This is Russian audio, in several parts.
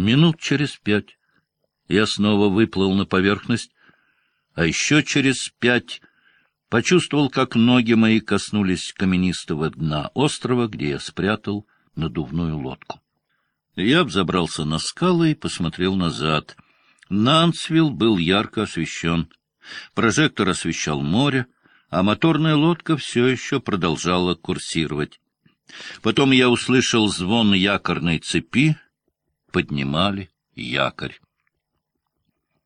Минут через пять я снова выплыл на поверхность, а еще через пять почувствовал, как ноги мои коснулись каменистого дна острова, где я спрятал надувную лодку. Я взобрался на скалы и посмотрел назад. Нансвилл был ярко освещен. Прожектор освещал море, а моторная лодка все еще продолжала курсировать. Потом я услышал звон якорной цепи, поднимали якорь.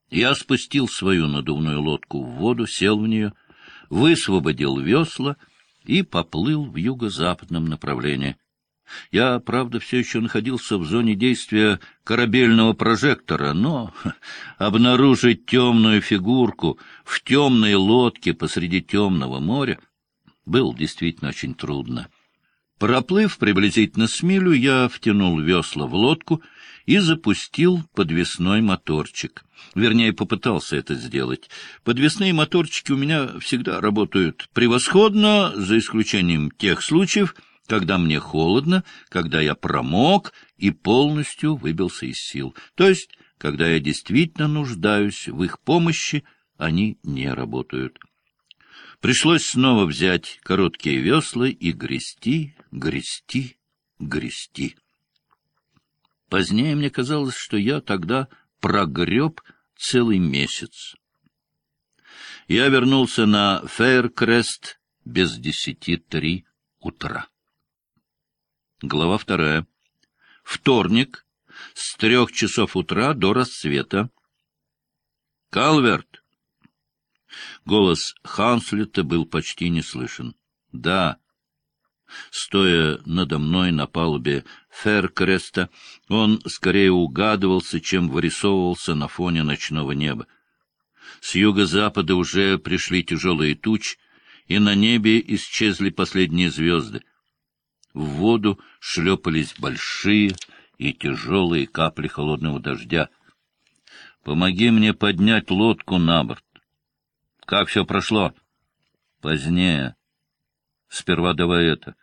Я спустил свою надувную лодку в воду, сел в нее, высвободил весла и поплыл в юго-западном направлении. Я, правда, все еще находился в зоне действия корабельного прожектора, но обнаружить темную фигурку в темной лодке посреди темного моря было действительно очень трудно. Проплыв приблизительно с милю, я втянул весла в лодку и запустил подвесной моторчик. Вернее, попытался это сделать. Подвесные моторчики у меня всегда работают превосходно, за исключением тех случаев, когда мне холодно, когда я промок и полностью выбился из сил. То есть, когда я действительно нуждаюсь в их помощи, они не работают. Пришлось снова взять короткие весла и грести, грести, грести. Позднее мне казалось, что я тогда прогреб целый месяц. Я вернулся на Фейркрест без десяти три утра. Глава вторая. Вторник, с трех часов утра до рассвета. «Калверт!» Голос Ханслета был почти не слышен. «Да». Стоя надо мной на палубе Феркреста, он скорее угадывался, чем вырисовывался на фоне ночного неба. С юго-запада уже пришли тяжелые тучи, и на небе исчезли последние звезды. В воду шлепались большие и тяжелые капли холодного дождя. «Помоги мне поднять лодку на борт». «Как все прошло?» «Позднее. Сперва давай это».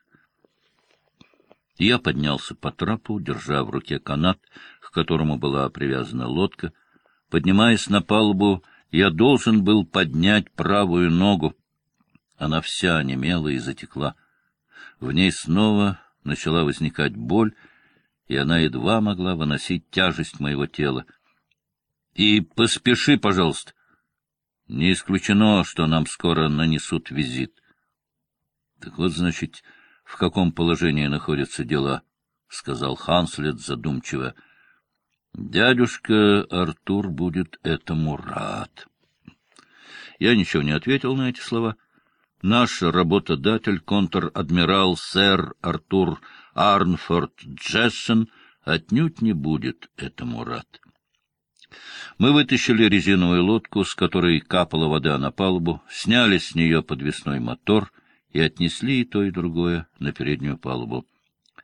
Я поднялся по трапу, держа в руке канат, к которому была привязана лодка. Поднимаясь на палубу, я должен был поднять правую ногу. Она вся онемела и затекла. В ней снова начала возникать боль, и она едва могла выносить тяжесть моего тела. — И поспеши, пожалуйста. Не исключено, что нам скоро нанесут визит. — Так вот, значит, в каком положении находятся дела, — сказал Ханслет задумчиво. — Дядюшка Артур будет этому рад. Я ничего не ответил на эти слова. — Наш работодатель, контр-адмирал сэр Артур Арнфорд Джессен, отнюдь не будет этому рад. Мы вытащили резиновую лодку, с которой капала вода на палубу, сняли с нее подвесной мотор и отнесли и то, и другое на переднюю палубу.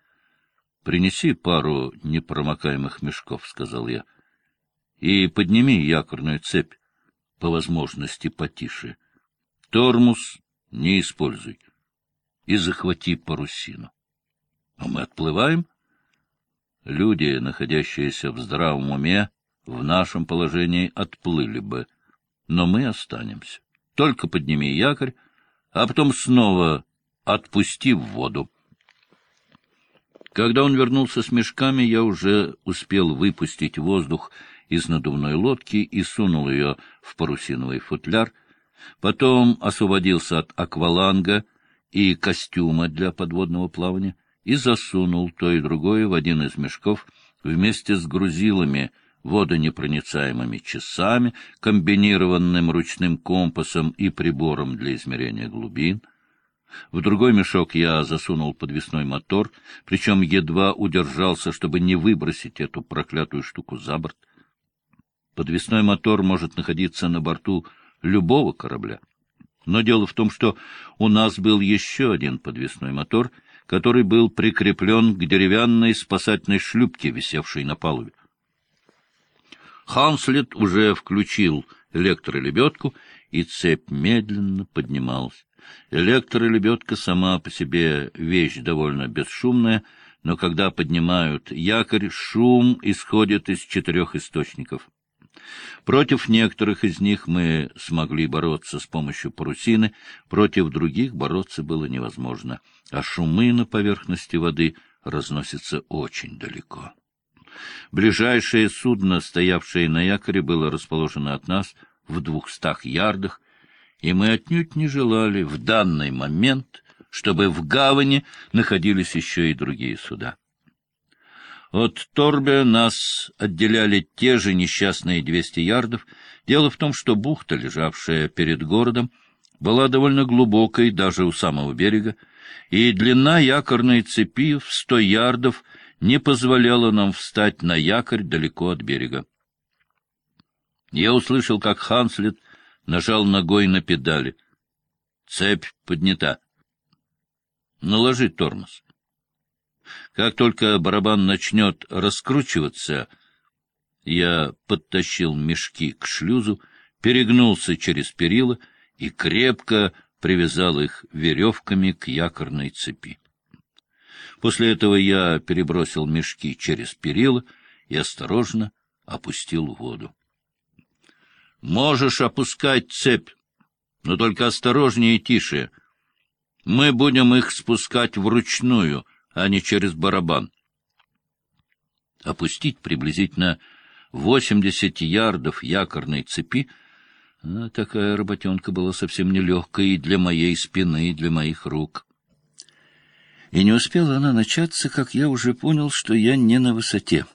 — Принеси пару непромокаемых мешков, — сказал я, — и подними якорную цепь, по возможности потише. Тормоз не используй. И захвати парусину. А мы отплываем? Люди, находящиеся в здравом уме, в нашем положении отплыли бы. Но мы останемся. Только подними якорь, а потом снова отпусти в воду. Когда он вернулся с мешками, я уже успел выпустить воздух из надувной лодки и сунул ее в парусиновый футляр — Потом освободился от акваланга и костюма для подводного плавания и засунул то и другое в один из мешков вместе с грузилами, водонепроницаемыми часами, комбинированным ручным компасом и прибором для измерения глубин. В другой мешок я засунул подвесной мотор, причем едва удержался, чтобы не выбросить эту проклятую штуку за борт. Подвесной мотор может находиться на борту любого корабля. Но дело в том, что у нас был еще один подвесной мотор, который был прикреплен к деревянной спасательной шлюпке, висевшей на палубе. Ханслет уже включил электролебедку, и цепь медленно поднималась. Электролебедка сама по себе вещь довольно бесшумная, но когда поднимают якорь, шум исходит из четырех источников. Против некоторых из них мы смогли бороться с помощью парусины, против других бороться было невозможно, а шумы на поверхности воды разносятся очень далеко. Ближайшее судно, стоявшее на якоре, было расположено от нас в двухстах ярдах, и мы отнюдь не желали в данный момент, чтобы в гавани находились еще и другие суда. От Торбе нас отделяли те же несчастные двести ярдов. Дело в том, что бухта, лежавшая перед городом, была довольно глубокой даже у самого берега, и длина якорной цепи в сто ярдов не позволяла нам встать на якорь далеко от берега. Я услышал, как Ханслет нажал ногой на педали. Цепь поднята. Наложи тормоз. Как только барабан начнет раскручиваться, я подтащил мешки к шлюзу, перегнулся через перила и крепко привязал их веревками к якорной цепи. После этого я перебросил мешки через перила и осторожно опустил воду. — Можешь опускать цепь, но только осторожнее и тише. Мы будем их спускать вручную, а не через барабан. Опустить приблизительно восемьдесят ярдов якорной цепи а такая работенка была совсем нелегкой и для моей спины, и для моих рук. И не успела она начаться, как я уже понял, что я не на высоте.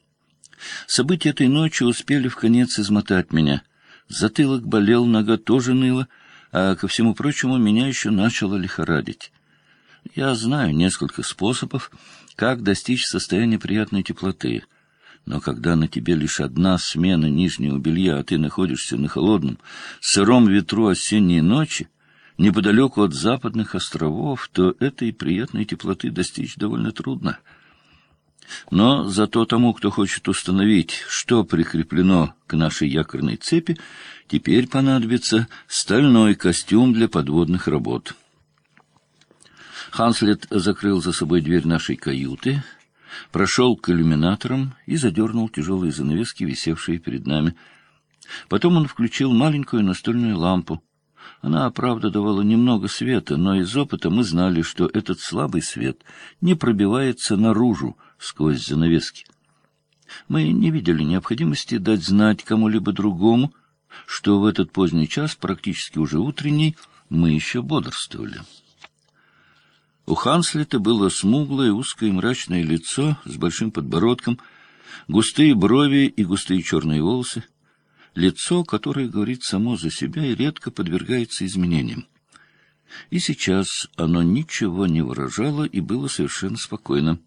События этой ночи успели в конец измотать меня. Затылок болел, нога тоже ныла, а, ко всему прочему, меня еще начало лихорадить. Я знаю несколько способов, как достичь состояния приятной теплоты. Но когда на тебе лишь одна смена нижнего белья, а ты находишься на холодном, сыром ветру осенней ночи, неподалеку от западных островов, то этой приятной теплоты достичь довольно трудно. Но зато тому, кто хочет установить, что прикреплено к нашей якорной цепи, теперь понадобится стальной костюм для подводных работ. Ханслет закрыл за собой дверь нашей каюты, прошел к иллюминаторам и задернул тяжелые занавески, висевшие перед нами. Потом он включил маленькую настольную лампу. Она, правда, давала немного света, но из опыта мы знали, что этот слабый свет не пробивается наружу сквозь занавески. Мы не видели необходимости дать знать кому-либо другому, что в этот поздний час, практически уже утренний, мы еще бодрствовали. У Ханслета было смуглое, узкое мрачное лицо с большим подбородком, густые брови и густые черные волосы. Лицо, которое говорит само за себя и редко подвергается изменениям. И сейчас оно ничего не выражало и было совершенно спокойно.